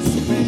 must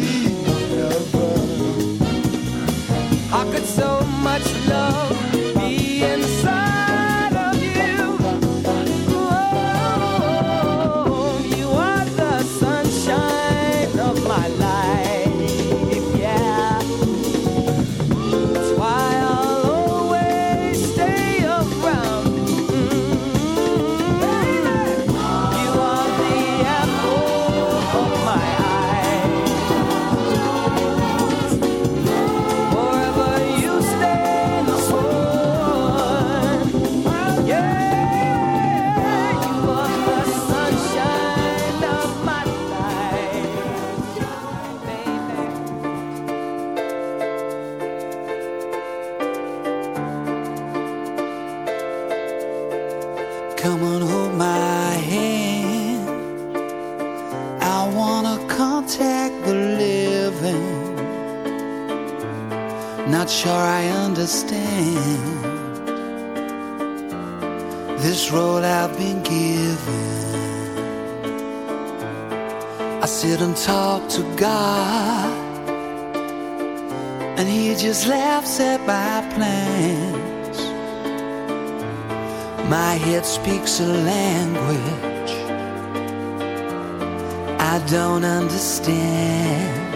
don't understand.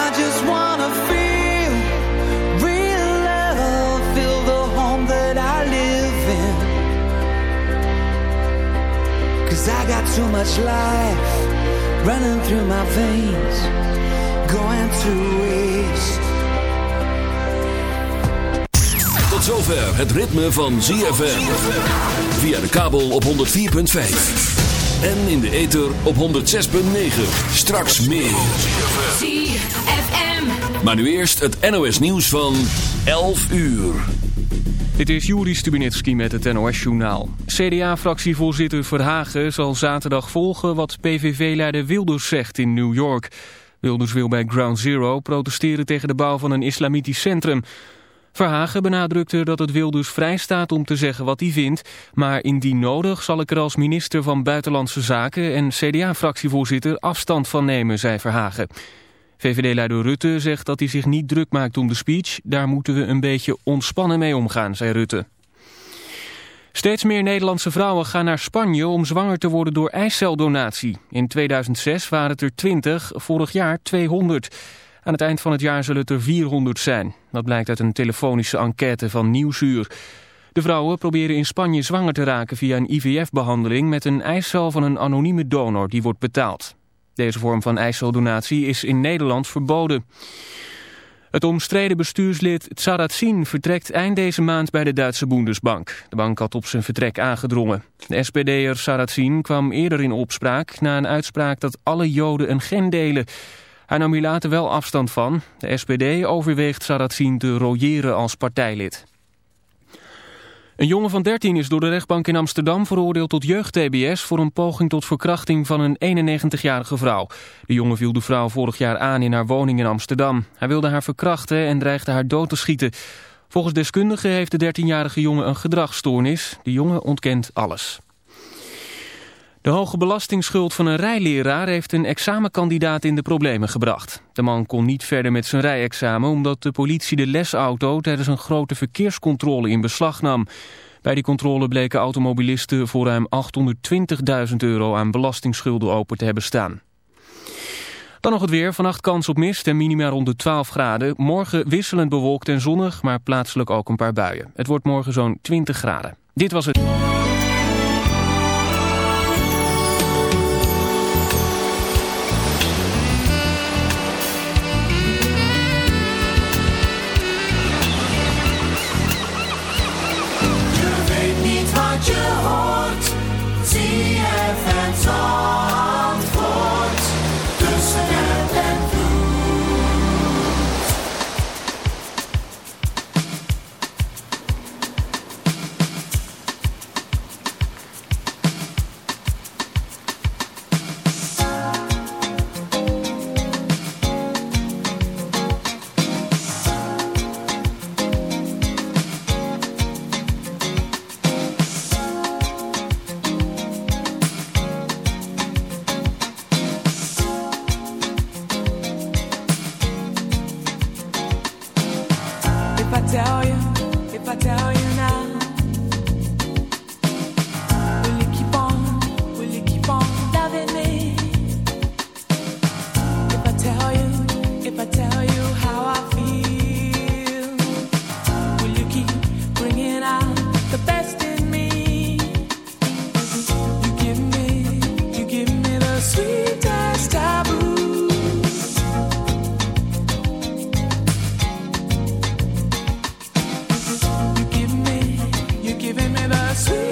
I just wanna feel real love, feel the home that I live. Cause I got too much life running through my veins, going to waste. Tot zover het ritme van ZFM. Via de kabel op 104.5. En in de ether op 106.9. Straks meer. ZFM. Maar nu eerst het NOS nieuws van 11 uur. Dit is Juri Stubinitski met het NOS-journaal. CDA-fractievoorzitter Verhagen zal zaterdag volgen wat PVV-leider Wilders zegt in New York. Wilders wil bij Ground Zero protesteren tegen de bouw van een islamitisch centrum. Verhagen benadrukte dat het Wilders vrij staat om te zeggen wat hij vindt... maar indien nodig zal ik er als minister van Buitenlandse Zaken... en CDA-fractievoorzitter afstand van nemen, zei Verhagen. VVD-leider Rutte zegt dat hij zich niet druk maakt om de speech. Daar moeten we een beetje ontspannen mee omgaan, zei Rutte. Steeds meer Nederlandse vrouwen gaan naar Spanje om zwanger te worden door eiceldonatie. In 2006 waren het er 20, vorig jaar 200. Aan het eind van het jaar zullen het er 400 zijn. Dat blijkt uit een telefonische enquête van Nieuwsuur. De vrouwen proberen in Spanje zwanger te raken via een IVF-behandeling... met een eicel van een anonieme donor die wordt betaald. Deze vorm van eiceldonatie is in Nederland verboden. Het omstreden bestuurslid Tsaratzin vertrekt eind deze maand bij de Duitse Bundesbank. De bank had op zijn vertrek aangedrongen. De SPD'er Tsaratzin kwam eerder in opspraak na een uitspraak dat alle Joden een gen delen. Hij nam hier later wel afstand van. De SPD overweegt Tsaratzin te royeren als partijlid. Een jongen van 13 is door de rechtbank in Amsterdam veroordeeld tot jeugd-TBS... voor een poging tot verkrachting van een 91-jarige vrouw. De jongen viel de vrouw vorig jaar aan in haar woning in Amsterdam. Hij wilde haar verkrachten en dreigde haar dood te schieten. Volgens deskundigen heeft de 13-jarige jongen een gedragsstoornis. De jongen ontkent alles. De hoge belastingsschuld van een rijleraar heeft een examenkandidaat in de problemen gebracht. De man kon niet verder met zijn rijexamen omdat de politie de lesauto tijdens een grote verkeerscontrole in beslag nam. Bij die controle bleken automobilisten voor ruim 820.000 euro aan belastingsschulden open te hebben staan. Dan nog het weer. Vannacht kans op mist en minima rond de 12 graden. Morgen wisselend bewolkt en zonnig, maar plaatselijk ook een paar buien. Het wordt morgen zo'n 20 graden. Dit was het. ZFM giving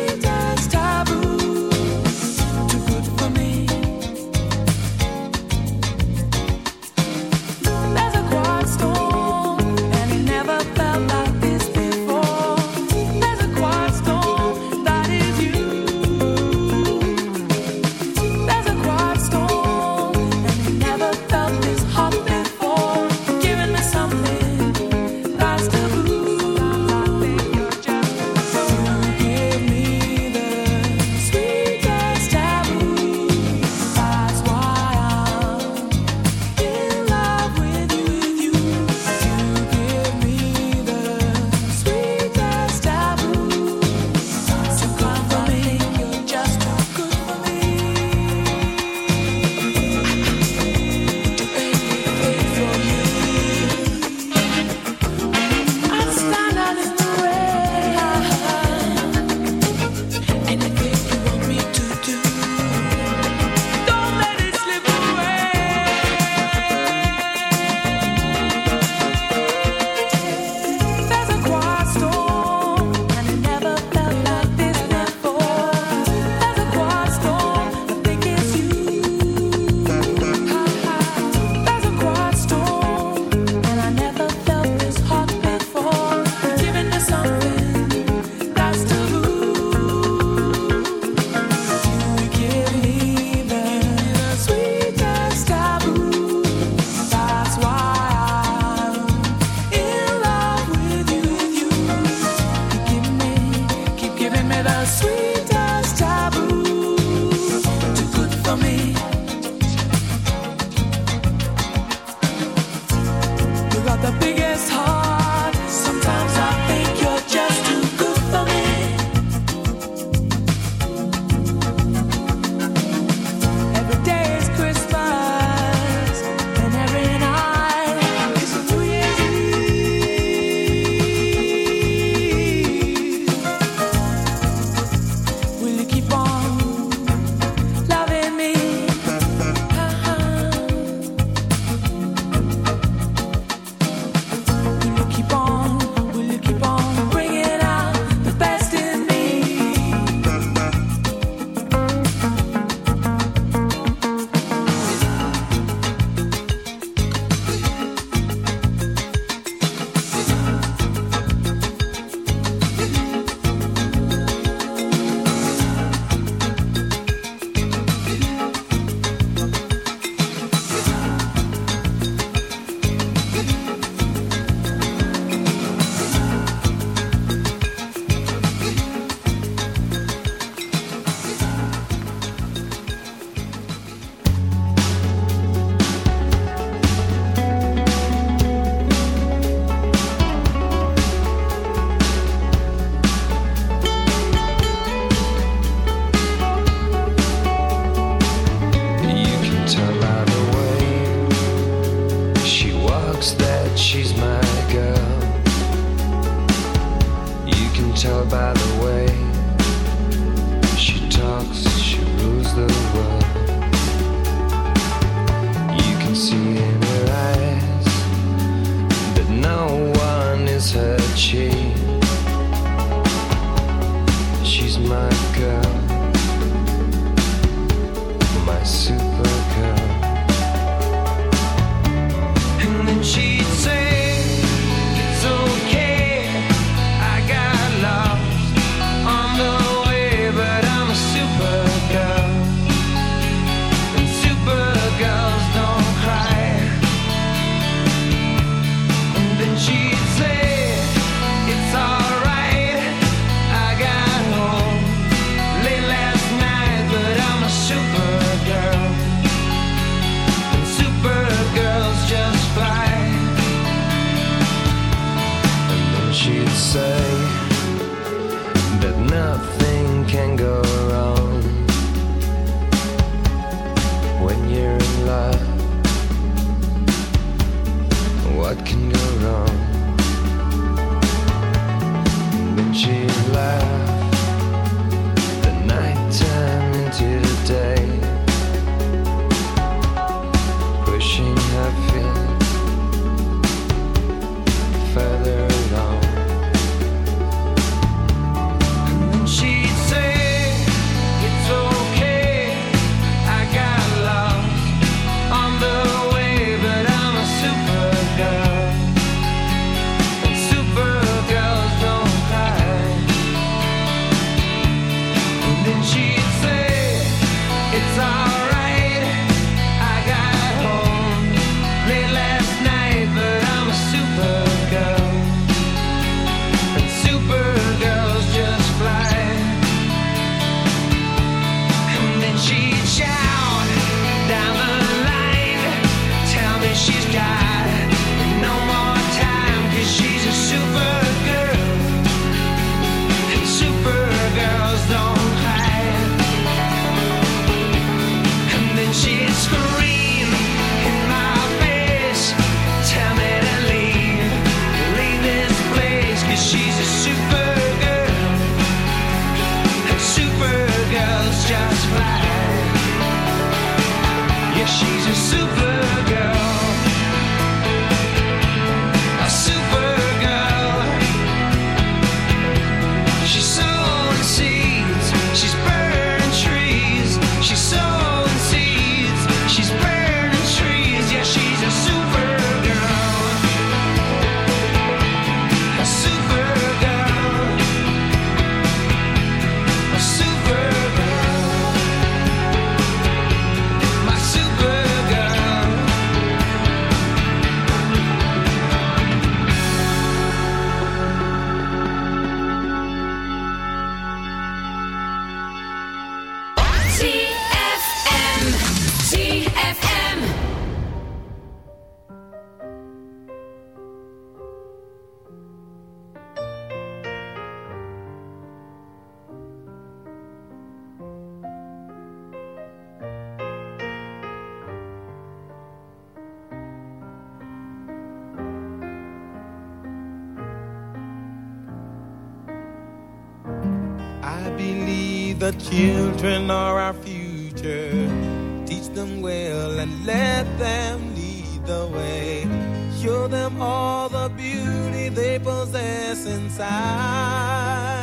inside.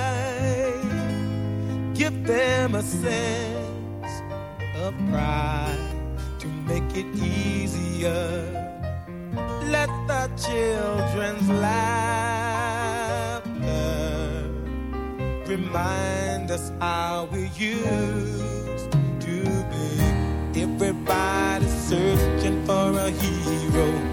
Give them a sense of pride to make it easier. Let the children's laughter remind us how we used to be. Everybody searching for a hero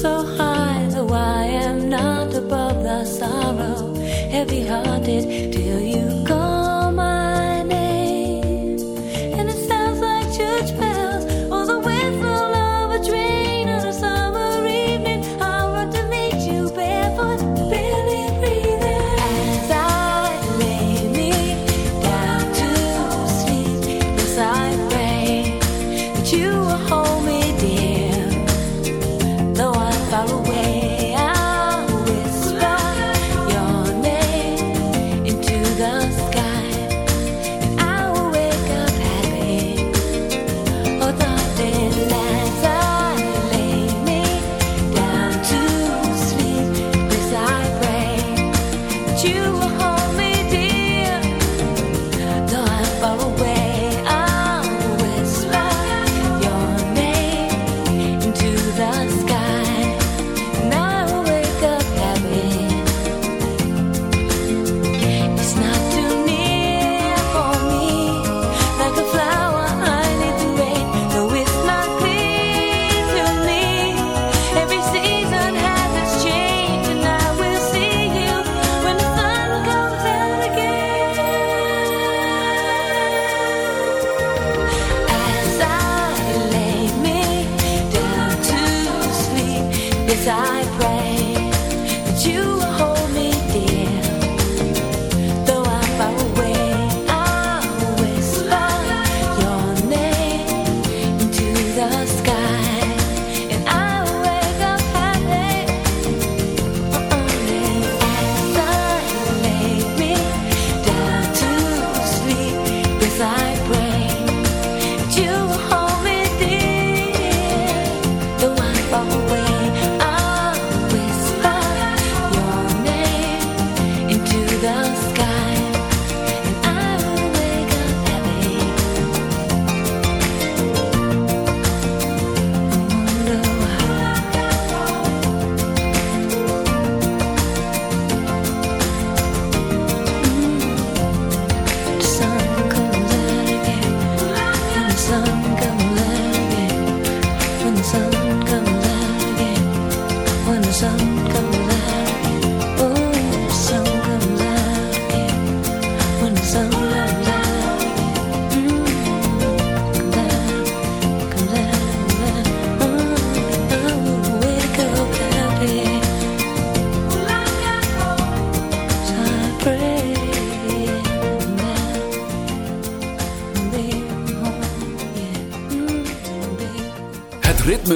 so high, though I am not above the sorrow. Heavy hearted.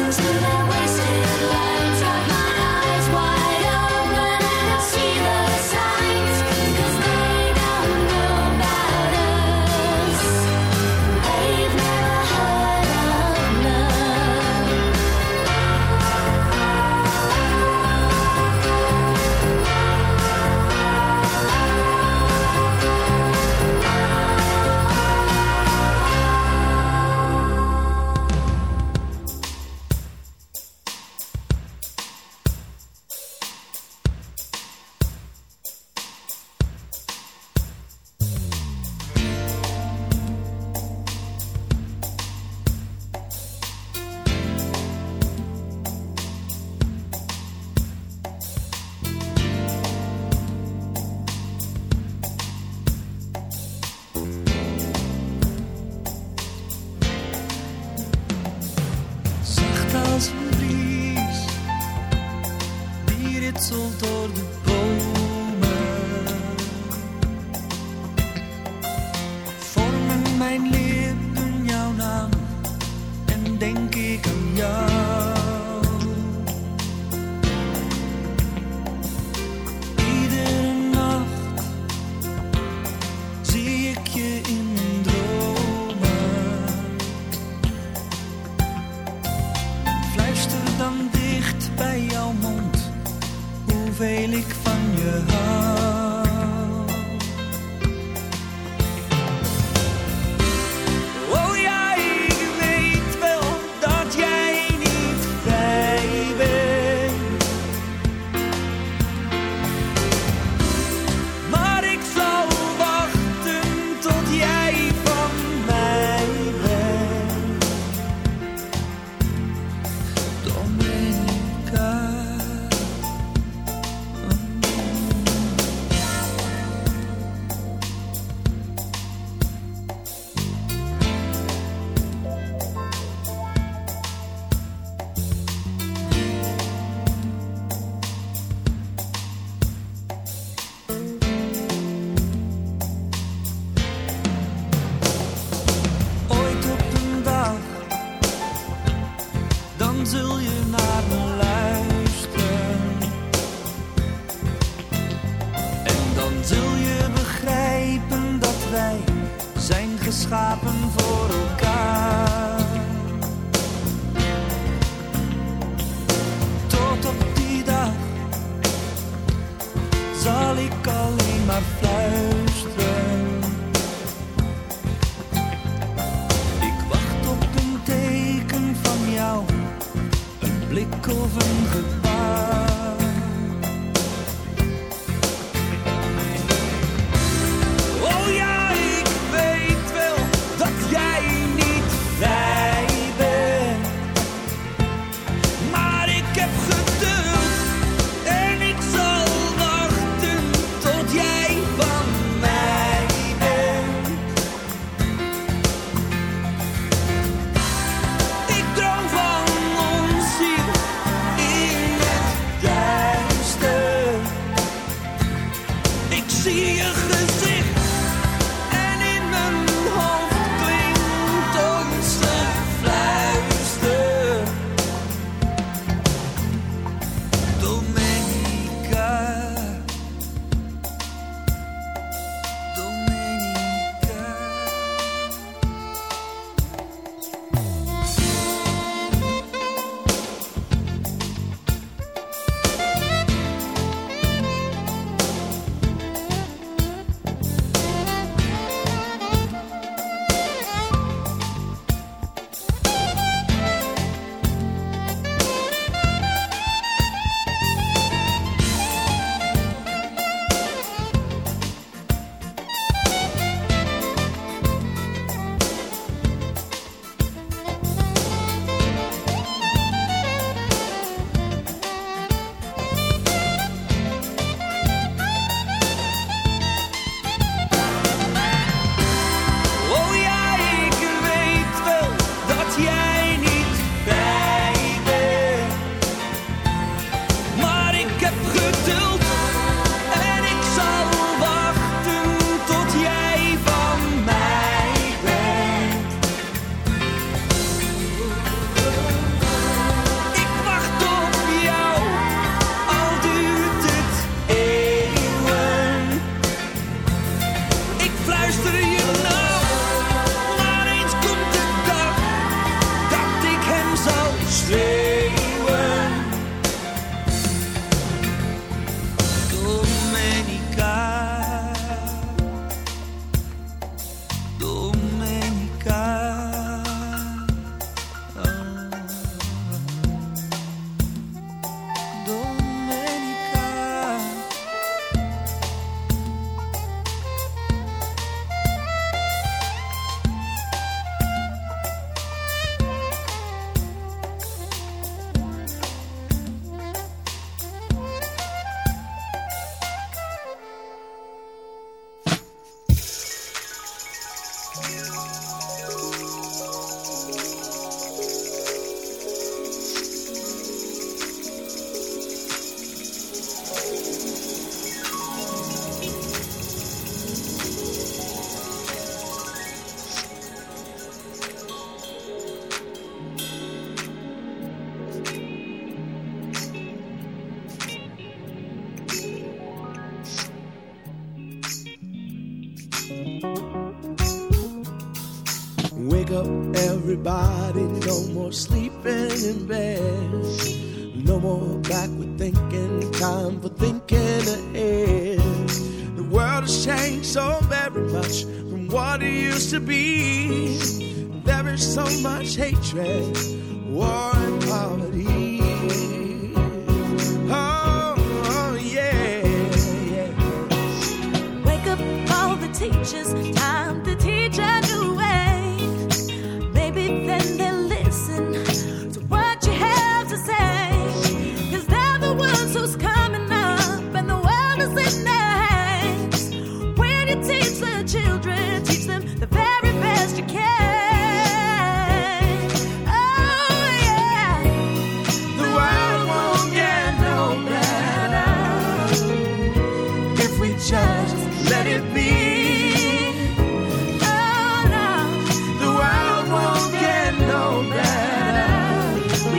to I wake much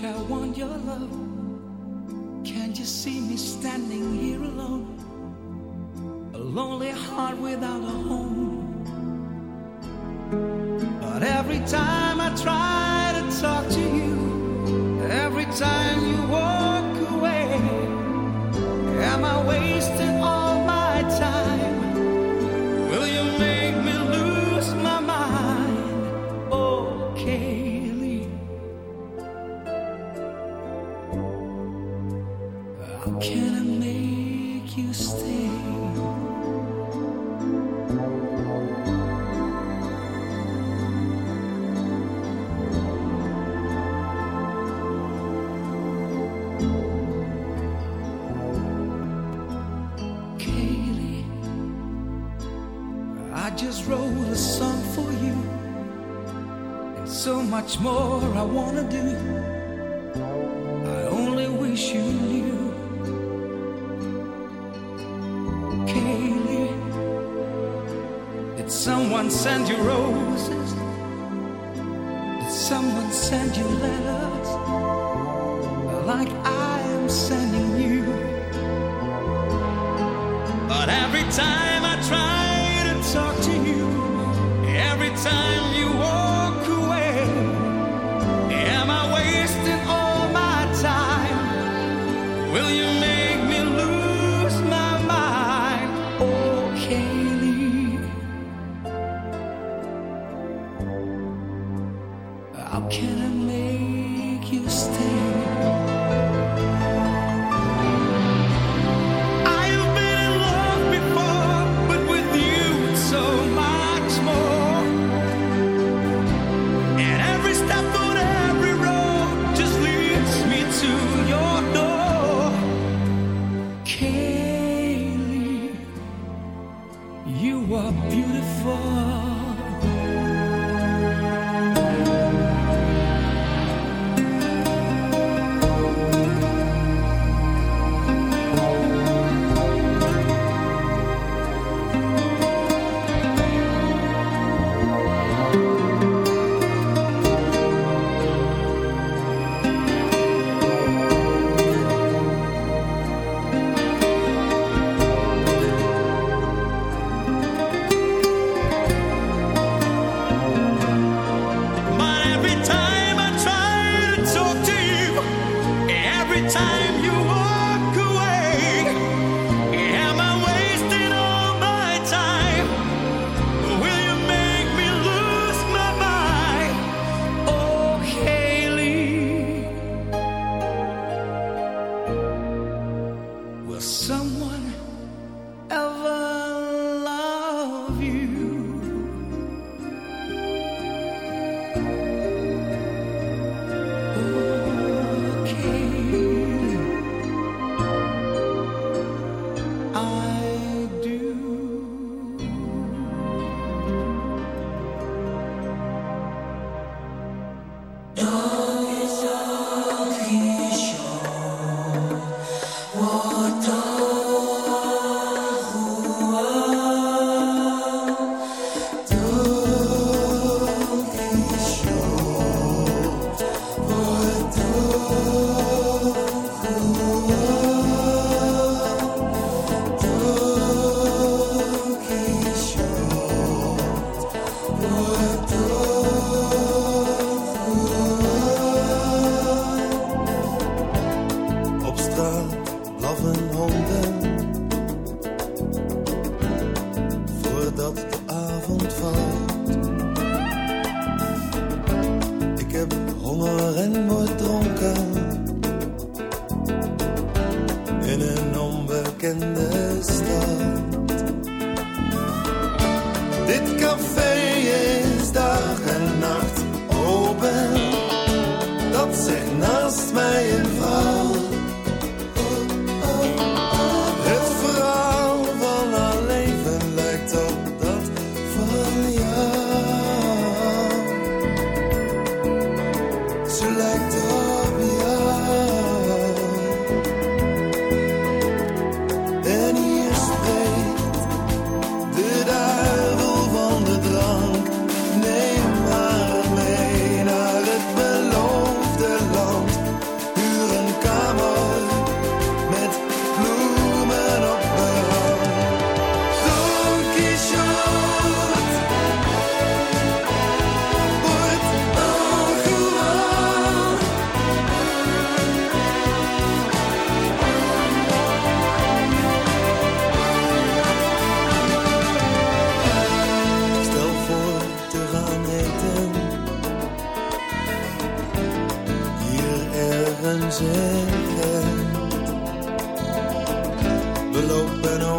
Much I want your love? Can't you see me standing here alone? A lonely heart without a home. But every time I try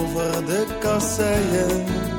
over de kasseien.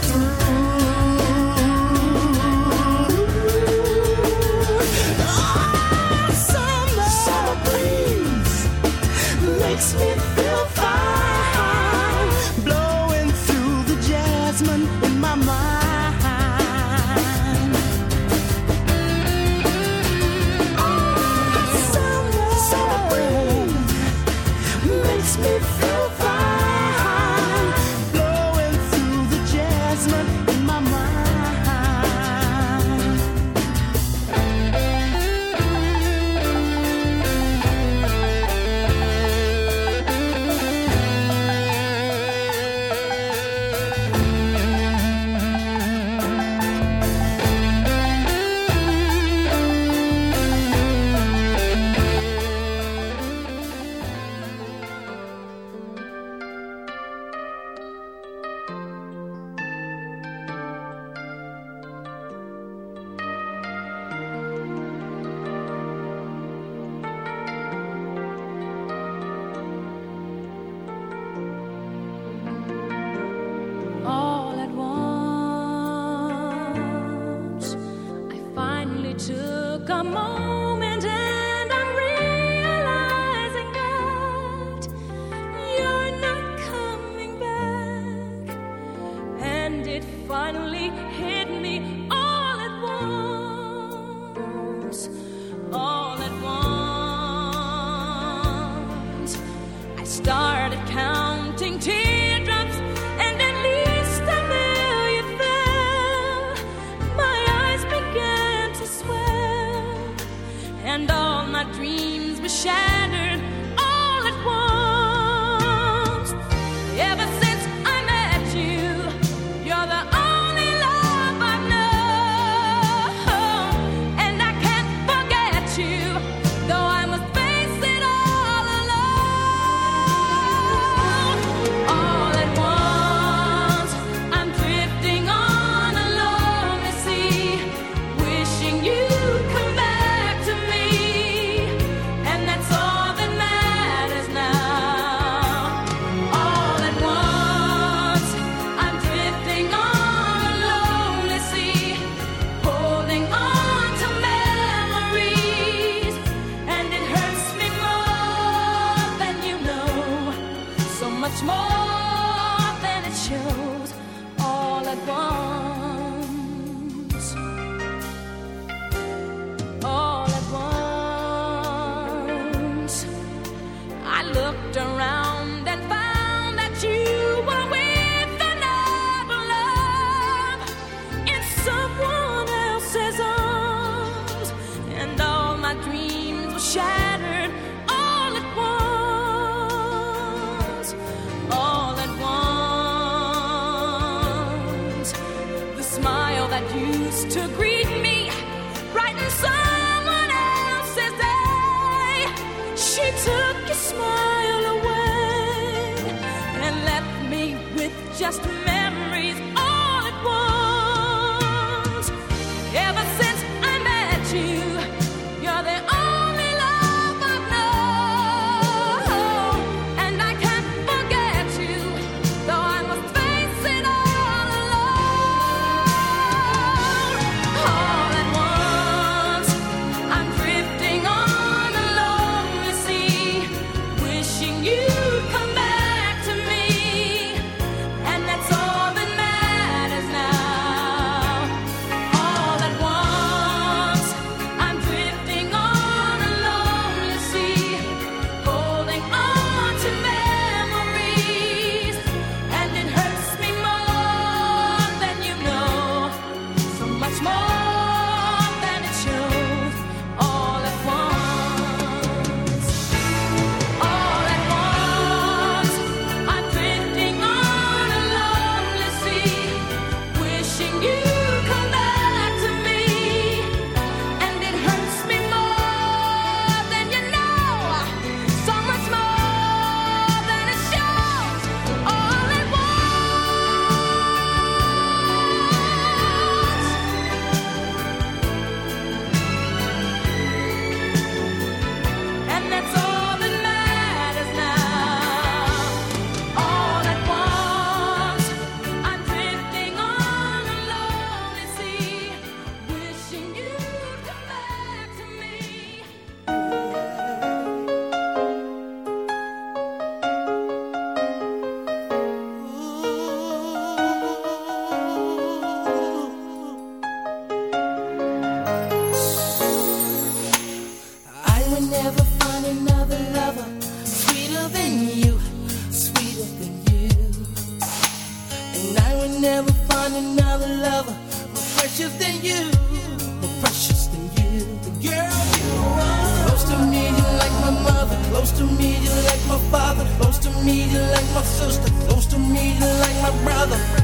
through. and all my dreams were shattered all at once. me, like my sister. Close to me, you like my brother.